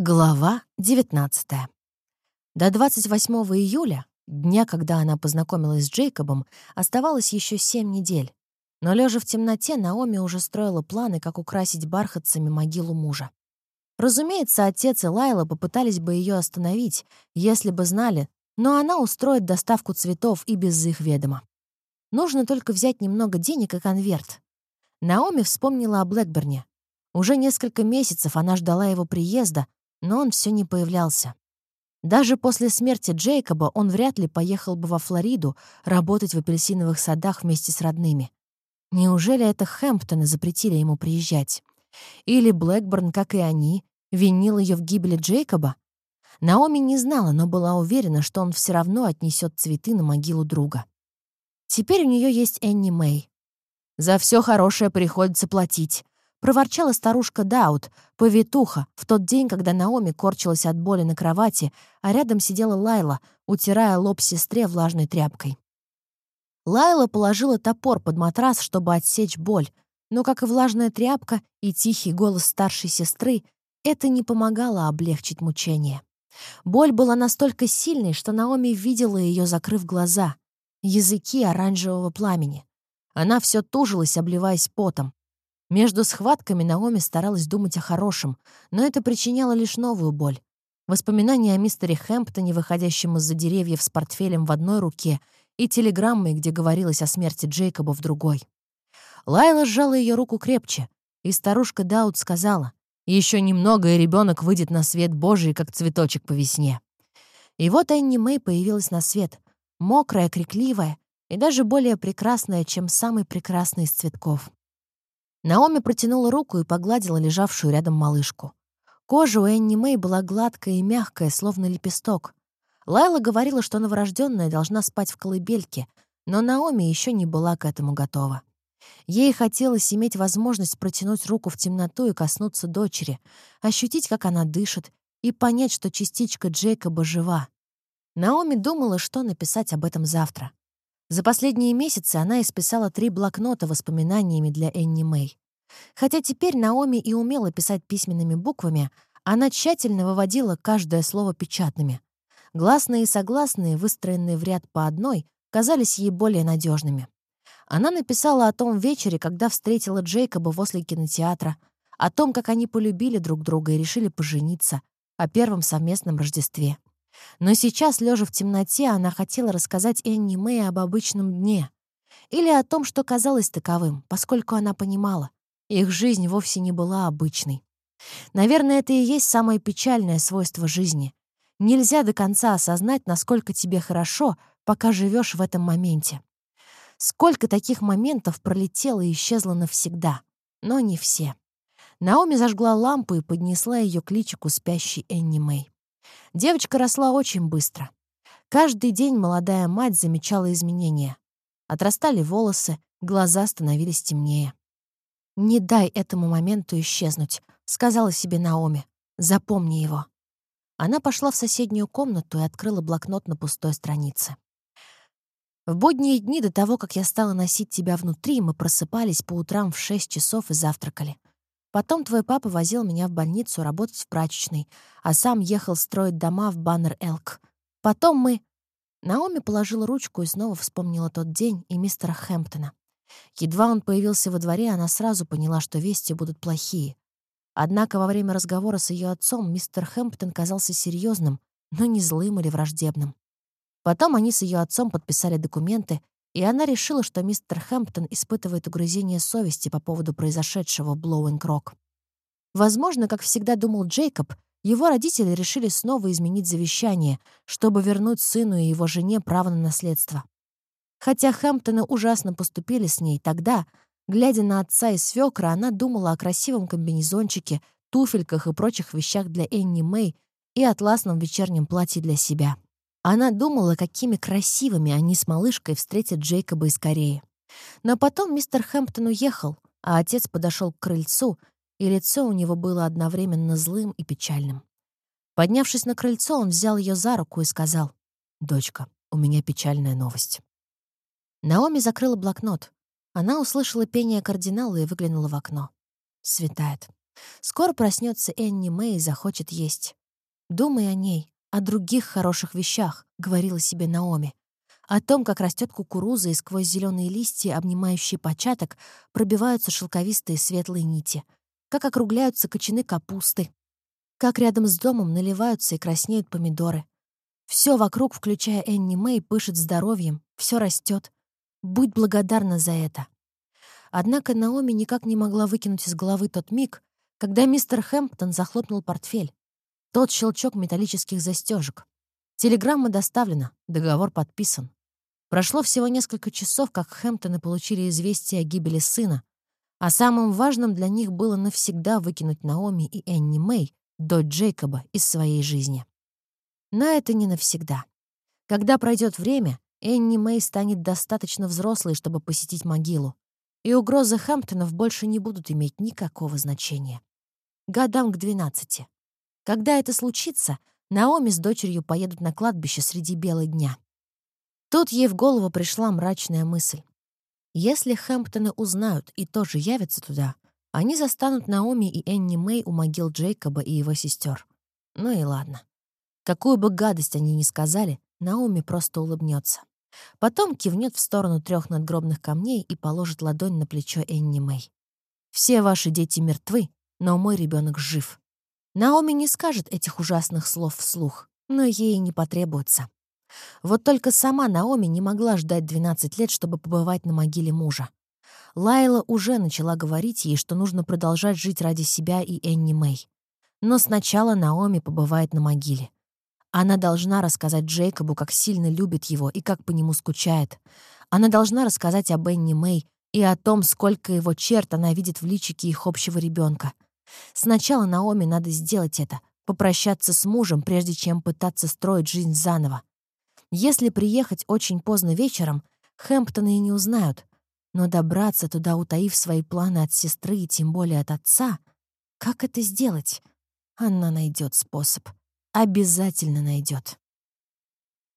Глава 19. До 28 июля, дня, когда она познакомилась с Джейкобом, оставалось еще семь недель. Но, лежа в темноте, Наоми уже строила планы, как украсить бархатцами могилу мужа. Разумеется, отец и Лайла попытались бы ее остановить, если бы знали, но она устроит доставку цветов и без их ведома. Нужно только взять немного денег и конверт. Наоми вспомнила о Блэкберне. Уже несколько месяцев она ждала его приезда, но он все не появлялся. Даже после смерти Джейкоба он вряд ли поехал бы во Флориду работать в апельсиновых садах вместе с родными. Неужели это Хэмптоны запретили ему приезжать? Или Блэкборн, как и они, винил ее в гибели Джейкоба? Наоми не знала, но была уверена, что он все равно отнесет цветы на могилу друга. Теперь у нее есть Энни Мэй. За все хорошее приходится платить. Проворчала старушка Даут, повитуха, в тот день, когда Наоми корчилась от боли на кровати, а рядом сидела Лайла, утирая лоб сестре влажной тряпкой. Лайла положила топор под матрас, чтобы отсечь боль, но, как и влажная тряпка и тихий голос старшей сестры, это не помогало облегчить мучение. Боль была настолько сильной, что Наоми видела ее, закрыв глаза. Языки оранжевого пламени. Она все тужилась, обливаясь потом. Между схватками Наоми старалась думать о хорошем, но это причиняло лишь новую боль. Воспоминания о мистере Хэмптоне, выходящем из-за деревьев с портфелем в одной руке, и телеграммой, где говорилось о смерти Джейкоба в другой. Лайла сжала ее руку крепче, и старушка Даут сказала, «Еще немного, и ребенок выйдет на свет Божий, как цветочек по весне». И вот Энни Мэй появилась на свет, мокрая, крикливая и даже более прекрасная, чем самый прекрасный из цветков. Наоми протянула руку и погладила лежавшую рядом малышку. Кожа у Энни Мэй была гладкая и мягкая, словно лепесток. Лайла говорила, что новорожденная должна спать в колыбельке, но Наоми еще не была к этому готова. Ей хотелось иметь возможность протянуть руку в темноту и коснуться дочери, ощутить, как она дышит, и понять, что частичка Джейкоба жива. Наоми думала, что написать об этом завтра. За последние месяцы она исписала три блокнота воспоминаниями для Энни Мэй. Хотя теперь Наоми и умела писать письменными буквами, она тщательно выводила каждое слово печатными. Гласные и согласные, выстроенные в ряд по одной, казались ей более надежными. Она написала о том вечере, когда встретила Джейкоба возле кинотеатра, о том, как они полюбили друг друга и решили пожениться, о первом совместном Рождестве. Но сейчас, лежа в темноте, она хотела рассказать Энни Мэй об обычном дне. Или о том, что казалось таковым, поскольку она понимала. Их жизнь вовсе не была обычной. Наверное, это и есть самое печальное свойство жизни. Нельзя до конца осознать, насколько тебе хорошо, пока живешь в этом моменте. Сколько таких моментов пролетело и исчезло навсегда. Но не все. Наоми зажгла лампу и поднесла ее к личику спящей Энни Мэй. Девочка росла очень быстро. Каждый день молодая мать замечала изменения. Отрастали волосы, глаза становились темнее. «Не дай этому моменту исчезнуть», — сказала себе Наоми. «Запомни его». Она пошла в соседнюю комнату и открыла блокнот на пустой странице. В будние дни до того, как я стала носить тебя внутри, мы просыпались по утрам в шесть часов и завтракали. Потом твой папа возил меня в больницу работать в прачечной, а сам ехал строить дома в Баннер-Элк. Потом мы...» Наоми положила ручку и снова вспомнила тот день и мистера Хэмптона. Едва он появился во дворе, она сразу поняла, что вести будут плохие. Однако во время разговора с ее отцом мистер Хэмптон казался серьезным, но не злым или враждебным. Потом они с ее отцом подписали документы, и она решила, что мистер Хэмптон испытывает угрызение совести по поводу произошедшего в Блоуинг-Рок. Возможно, как всегда думал Джейкоб, его родители решили снова изменить завещание, чтобы вернуть сыну и его жене право на наследство. Хотя Хэмптоны ужасно поступили с ней тогда, глядя на отца и свекра, она думала о красивом комбинезончике, туфельках и прочих вещах для Энни Мэй и атласном вечернем платье для себя. Она думала, какими красивыми они с малышкой встретят Джейкоба из Кореи. Но потом мистер Хэмптон уехал, а отец подошел к крыльцу, и лицо у него было одновременно злым и печальным. Поднявшись на крыльцо, он взял ее за руку и сказал, «Дочка, у меня печальная новость». Наоми закрыла блокнот. Она услышала пение кардинала и выглянула в окно. Светает. Скоро проснется Энни Мэй и захочет есть. «Думай о ней, о других хороших вещах», — говорила себе Наоми. О том, как растет кукуруза, и сквозь зеленые листья, обнимающие початок, пробиваются шелковистые светлые нити. Как округляются кочаны капусты. Как рядом с домом наливаются и краснеют помидоры. Все вокруг, включая Энни Мэй, пышет здоровьем, все растет. Будь благодарна за это. Однако Наоми никак не могла выкинуть из головы тот миг, когда мистер Хэмптон захлопнул портфель. Тот щелчок металлических застежек. Телеграмма доставлена, договор подписан. Прошло всего несколько часов, как Хэмптоны получили известие о гибели сына, а самым важным для них было навсегда выкинуть Наоми и Энни Мэй, дочь Джейкоба, из своей жизни. Но это не навсегда. Когда пройдет время, Энни Мэй станет достаточно взрослой, чтобы посетить могилу, и угрозы Хэмптонов больше не будут иметь никакого значения. Годам к двенадцати. Когда это случится, Наоми с дочерью поедут на кладбище среди бела дня. Тут ей в голову пришла мрачная мысль. Если Хэмптоны узнают и тоже явятся туда, они застанут Наоми и Энни Мэй у могил Джейкоба и его сестер. Ну и ладно. Какую бы гадость они ни сказали, Наоми просто улыбнется. Потом кивнет в сторону трех надгробных камней и положит ладонь на плечо Энни Мэй. «Все ваши дети мертвы, но мой ребенок жив. Наоми не скажет этих ужасных слов вслух, но ей не потребуется. Вот только сама Наоми не могла ждать 12 лет, чтобы побывать на могиле мужа. Лайла уже начала говорить ей, что нужно продолжать жить ради себя и Энни Мэй. Но сначала Наоми побывает на могиле. Она должна рассказать Джейкобу, как сильно любит его и как по нему скучает. Она должна рассказать об Энни Мэй и о том, сколько его черт она видит в личике их общего ребенка. Сначала Наоми надо сделать это, попрощаться с мужем, прежде чем пытаться строить жизнь заново. Если приехать очень поздно вечером, Хэмптоны и не узнают. Но добраться туда, утаив свои планы от сестры и тем более от отца, как это сделать? Она найдет способ. Обязательно найдет.